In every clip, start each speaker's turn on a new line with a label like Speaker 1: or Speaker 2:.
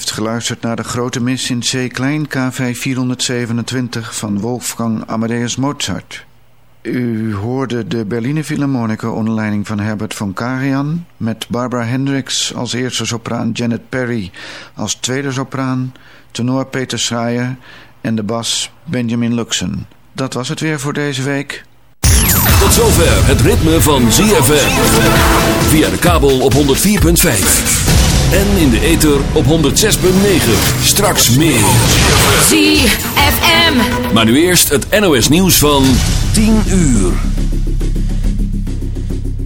Speaker 1: geluisterd naar de grote mis in C klein KV 427 van Wolfgang Amadeus Mozart. U hoorde de Berliner Philharmoniker onder leiding van Herbert von Karajan... met Barbara Hendricks als eerste sopraan, Janet Perry als tweede sopraan... tenor Peter Schreier en de bas Benjamin Luxen. Dat was het weer voor deze week.
Speaker 2: Tot zover het ritme van ZFM. Via de kabel op 104.5. En in de ether op 106.9. Straks meer.
Speaker 3: ZFM.
Speaker 2: Maar nu eerst het NOS nieuws van 10 uur.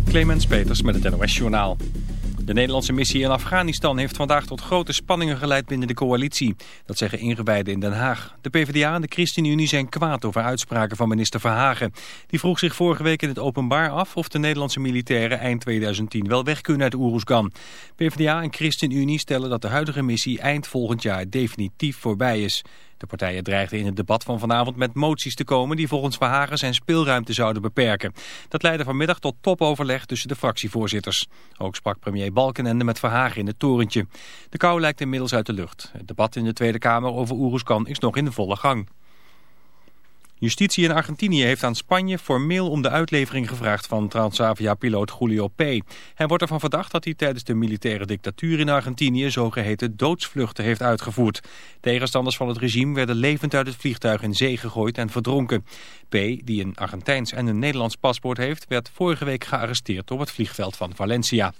Speaker 4: Clemens Peters met het NOS Journaal. De Nederlandse missie in Afghanistan heeft vandaag tot grote spanningen geleid binnen de coalitie. Dat zeggen ingewijden in Den Haag. De PvdA en de ChristenUnie zijn kwaad over uitspraken van minister Verhagen. Die vroeg zich vorige week in het openbaar af of de Nederlandse militairen eind 2010 wel weg kunnen uit Oeroesgan. PvdA en ChristenUnie stellen dat de huidige missie eind volgend jaar definitief voorbij is. De partijen dreigden in het debat van vanavond met moties te komen die volgens Verhagen zijn speelruimte zouden beperken. Dat leidde vanmiddag tot topoverleg tussen de fractievoorzitters. Ook sprak premier Balkenende met Verhagen in het torentje. De kou lijkt inmiddels uit de lucht. Het debat in de Tweede Kamer over Oeruzkan is nog in volle gang. Justitie in Argentinië heeft aan Spanje formeel om de uitlevering gevraagd van Transavia-piloot Julio P. Hij wordt ervan verdacht dat hij tijdens de militaire dictatuur in Argentinië zogeheten doodsvluchten heeft uitgevoerd. Tegenstanders van het regime werden levend uit het vliegtuig in zee gegooid en verdronken. P, die een Argentijns en een Nederlands paspoort heeft, werd vorige week gearresteerd op het vliegveld van Valencia.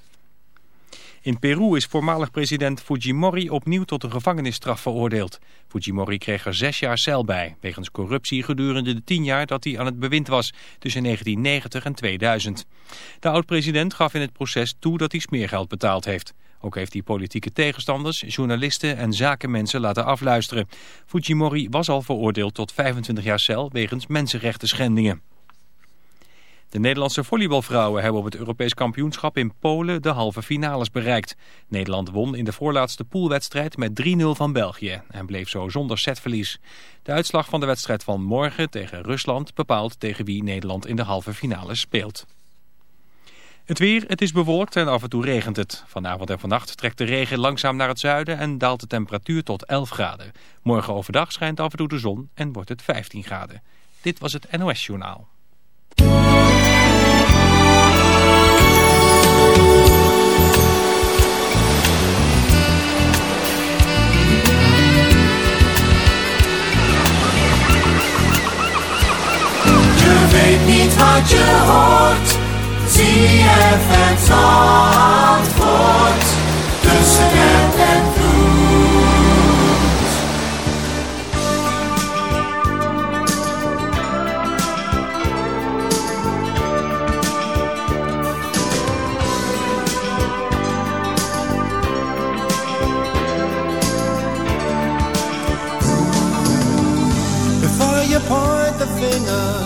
Speaker 4: In Peru is voormalig president Fujimori opnieuw tot een gevangenisstraf veroordeeld. Fujimori kreeg er zes jaar cel bij, wegens corruptie gedurende de tien jaar dat hij aan het bewind was, tussen 1990 en 2000. De oud-president gaf in het proces toe dat hij smeergeld betaald heeft. Ook heeft hij politieke tegenstanders, journalisten en zakenmensen laten afluisteren. Fujimori was al veroordeeld tot 25 jaar cel wegens mensenrechten schendingen. De Nederlandse volleybalvrouwen hebben op het Europees kampioenschap in Polen de halve finales bereikt. Nederland won in de voorlaatste poolwedstrijd met 3-0 van België en bleef zo zonder setverlies. De uitslag van de wedstrijd van morgen tegen Rusland bepaalt tegen wie Nederland in de halve finales speelt. Het weer, het is bewolkt en af en toe regent het. Vanavond en vannacht trekt de regen langzaam naar het zuiden en daalt de temperatuur tot 11 graden. Morgen overdag schijnt af en toe de zon en wordt het 15 graden. Dit was het NOS Journaal.
Speaker 3: Weet niet wat je hoort. ZFM Zandvoort. Tussen het en vloed.
Speaker 5: Before you point the finger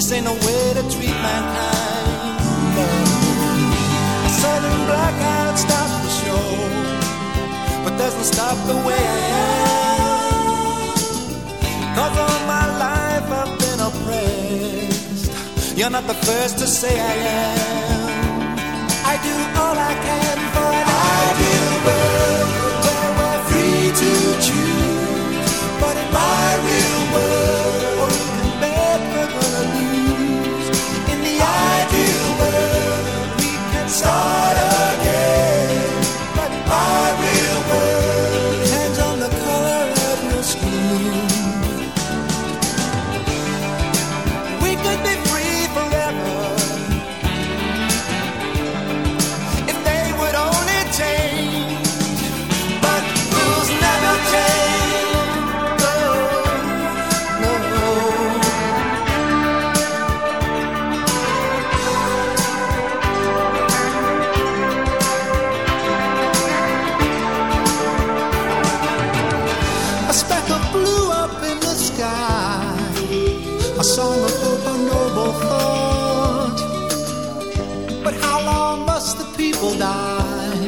Speaker 5: This ain't no way to treat mankind. A sudden blackout stops the show, but doesn't stop the way I am. Cause all my life I've been oppressed. You're not the first to say I am. A song of hope, a noble thought. But how long must the people die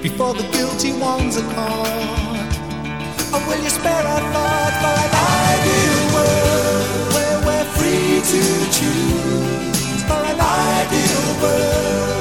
Speaker 5: before the guilty ones are caught? Or will you spare a thought for an ideal world where we're free to choose? For an ideal world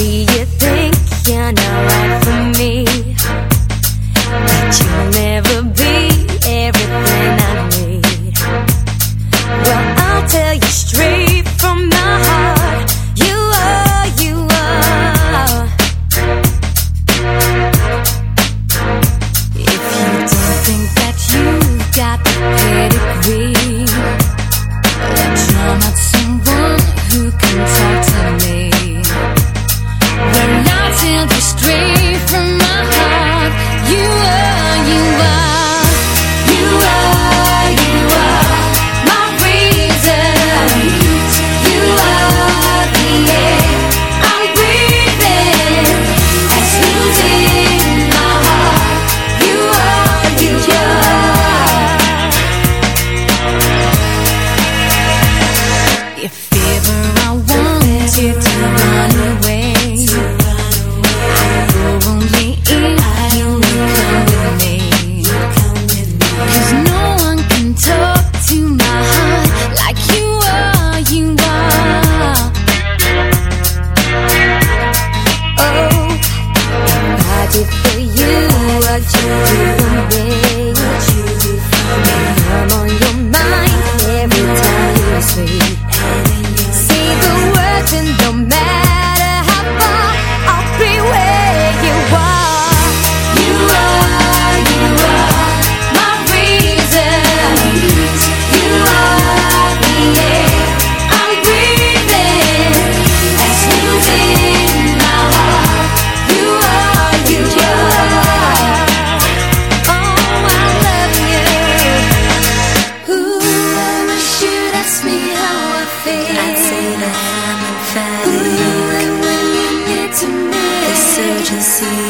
Speaker 5: do you think you know? se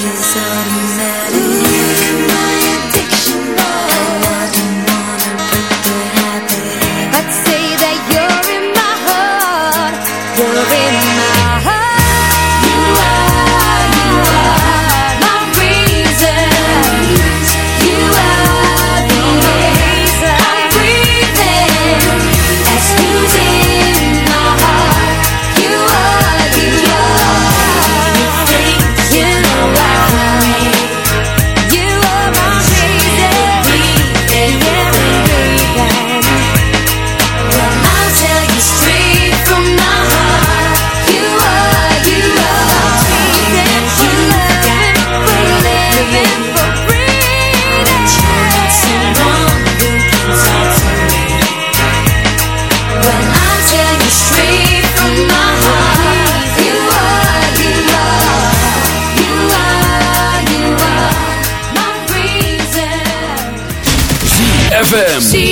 Speaker 5: FM.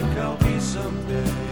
Speaker 5: like I'll be
Speaker 6: someday.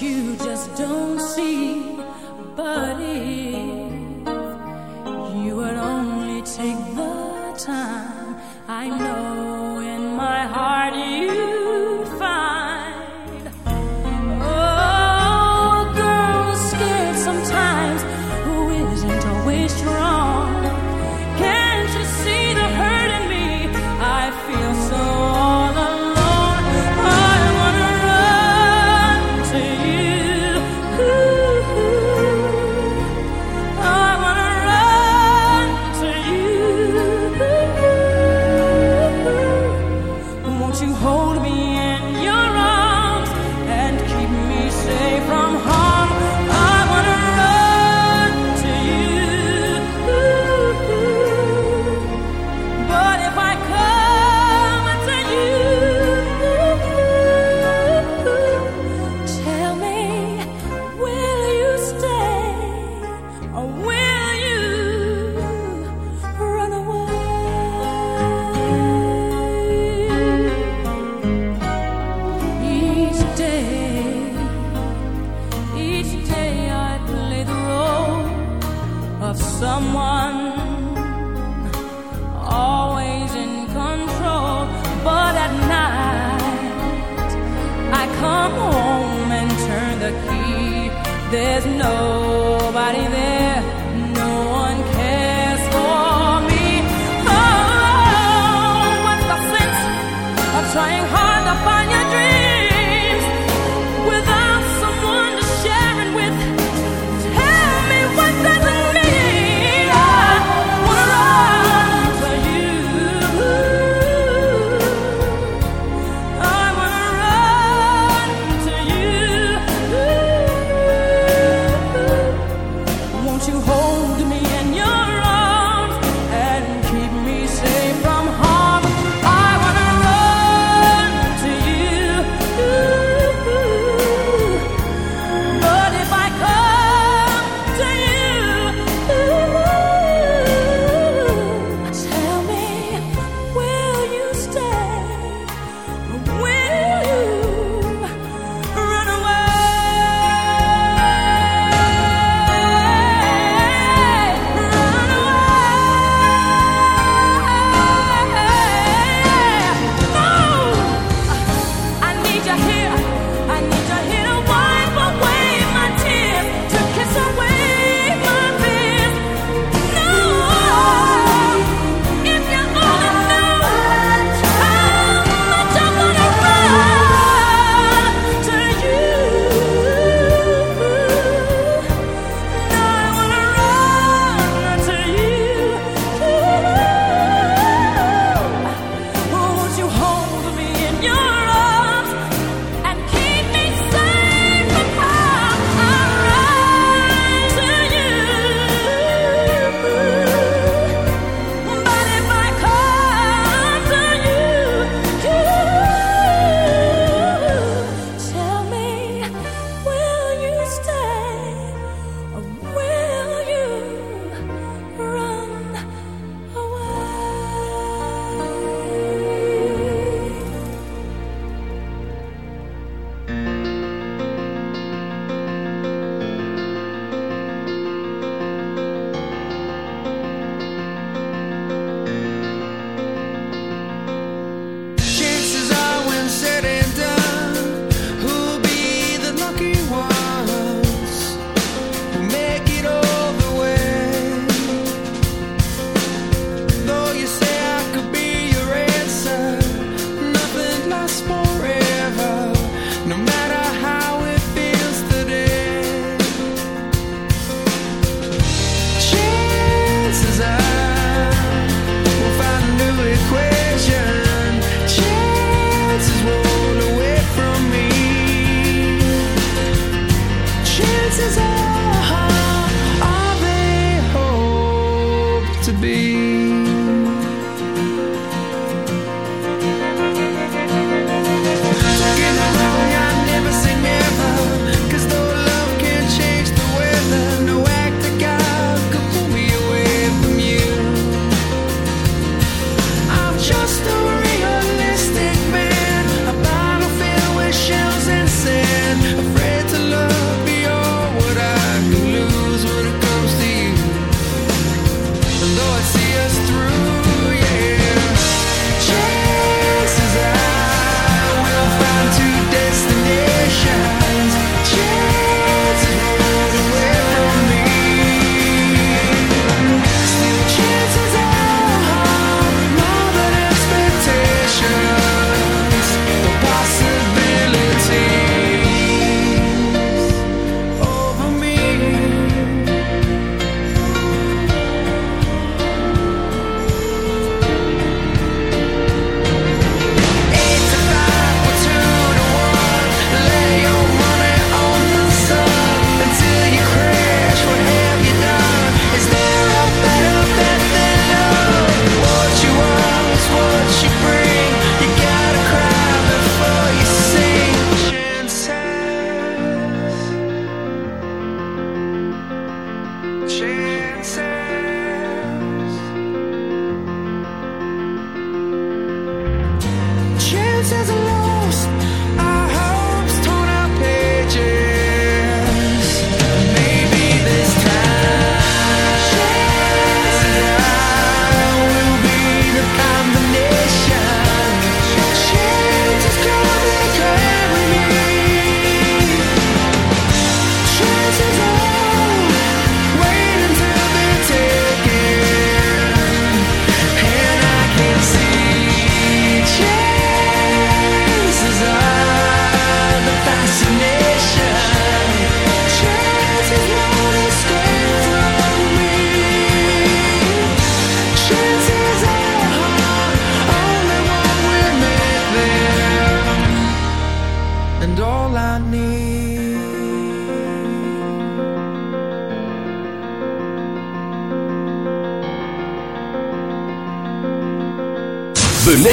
Speaker 7: You just don't in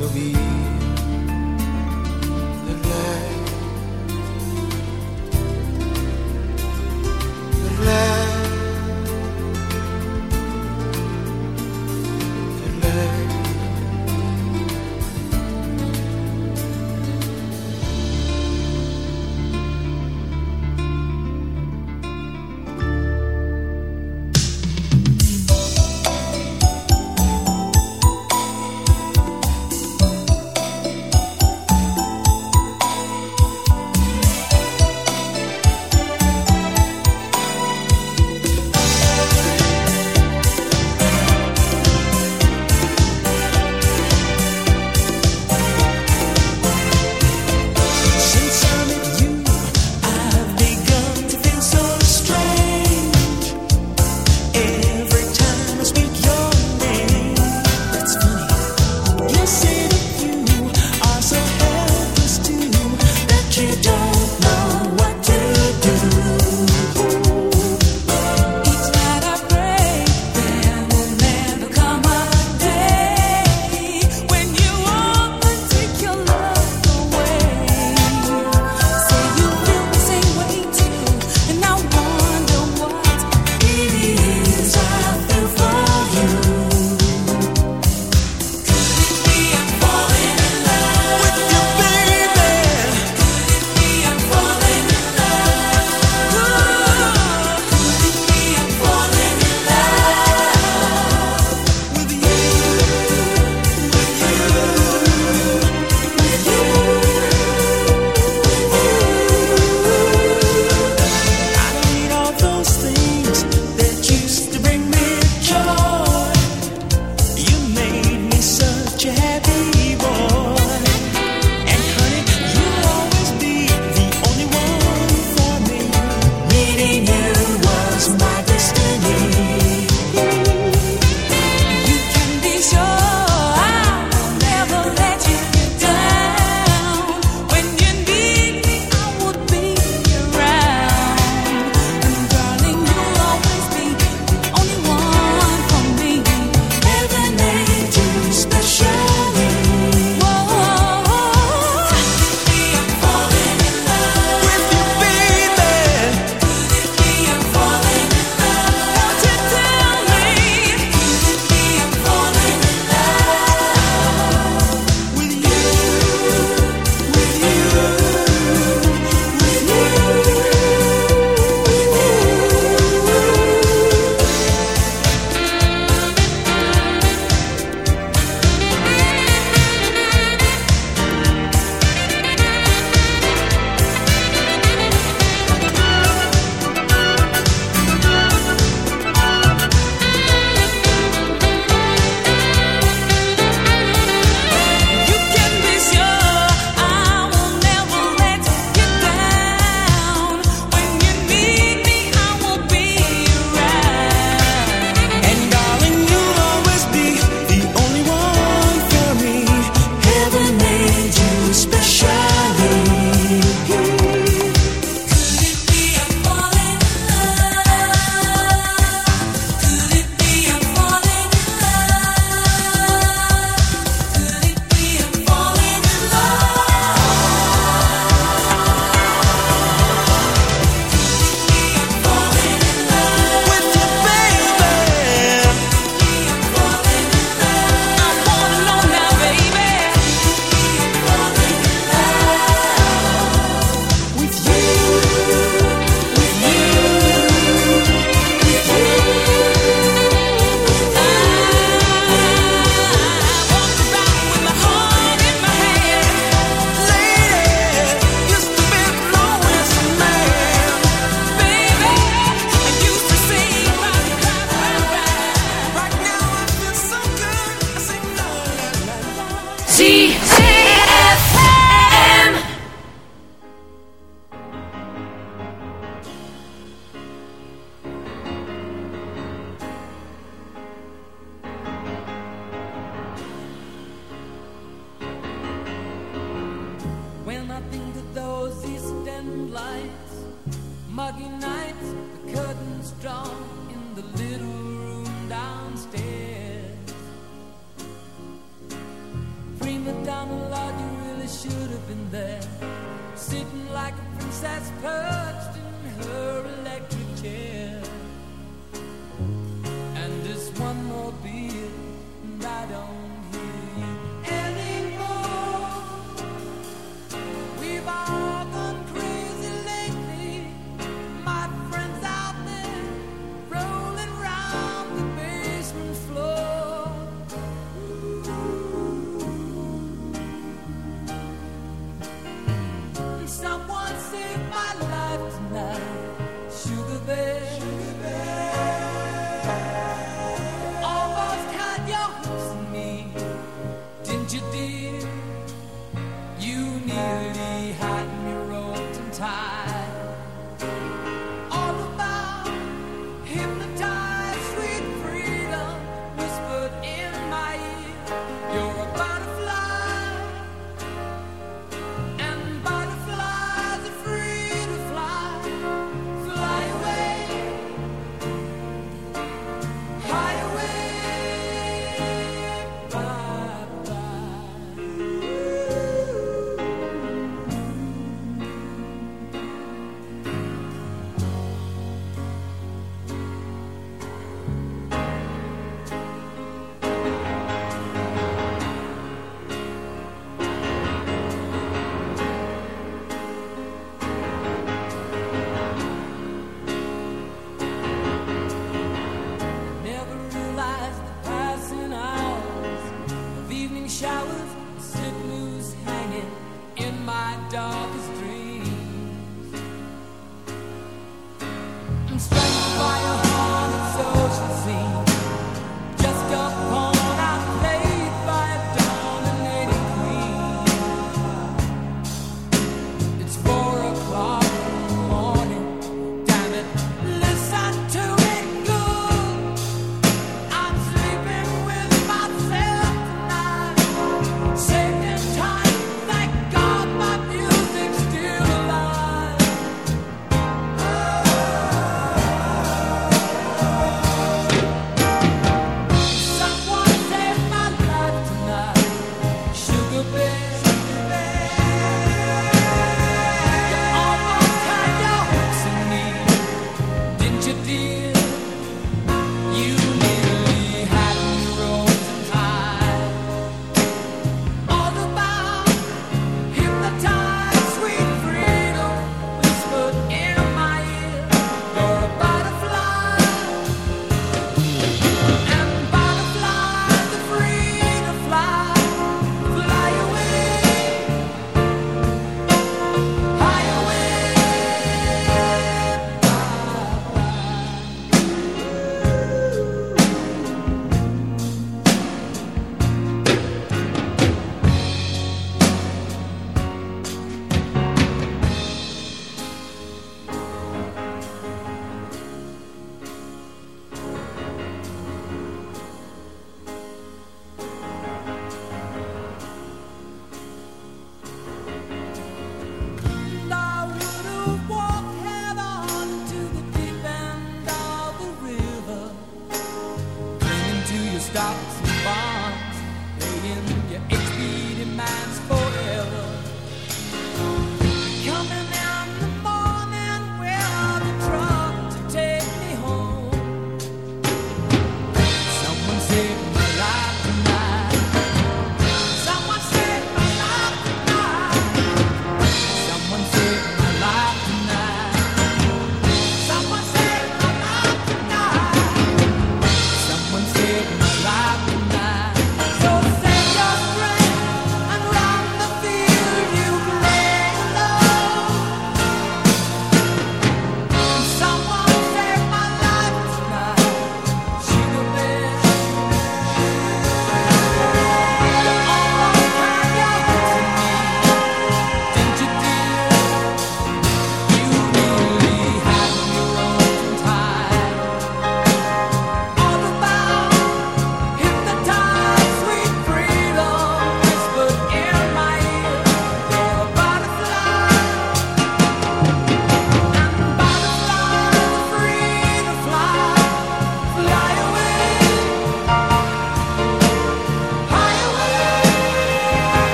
Speaker 8: ne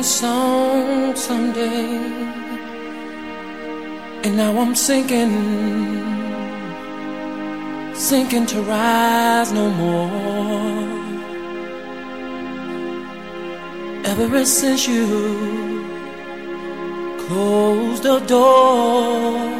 Speaker 9: this song someday. And now I'm sinking, sinking to rise no more. Ever since you closed the door.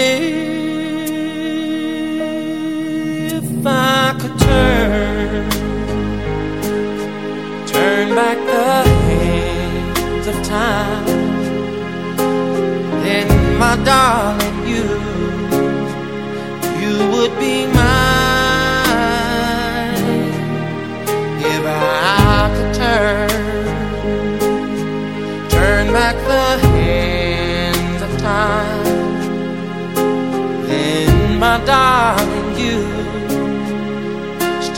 Speaker 9: If I could turn, turn back the hands of time, then my darling, you, you would be mine. If I could turn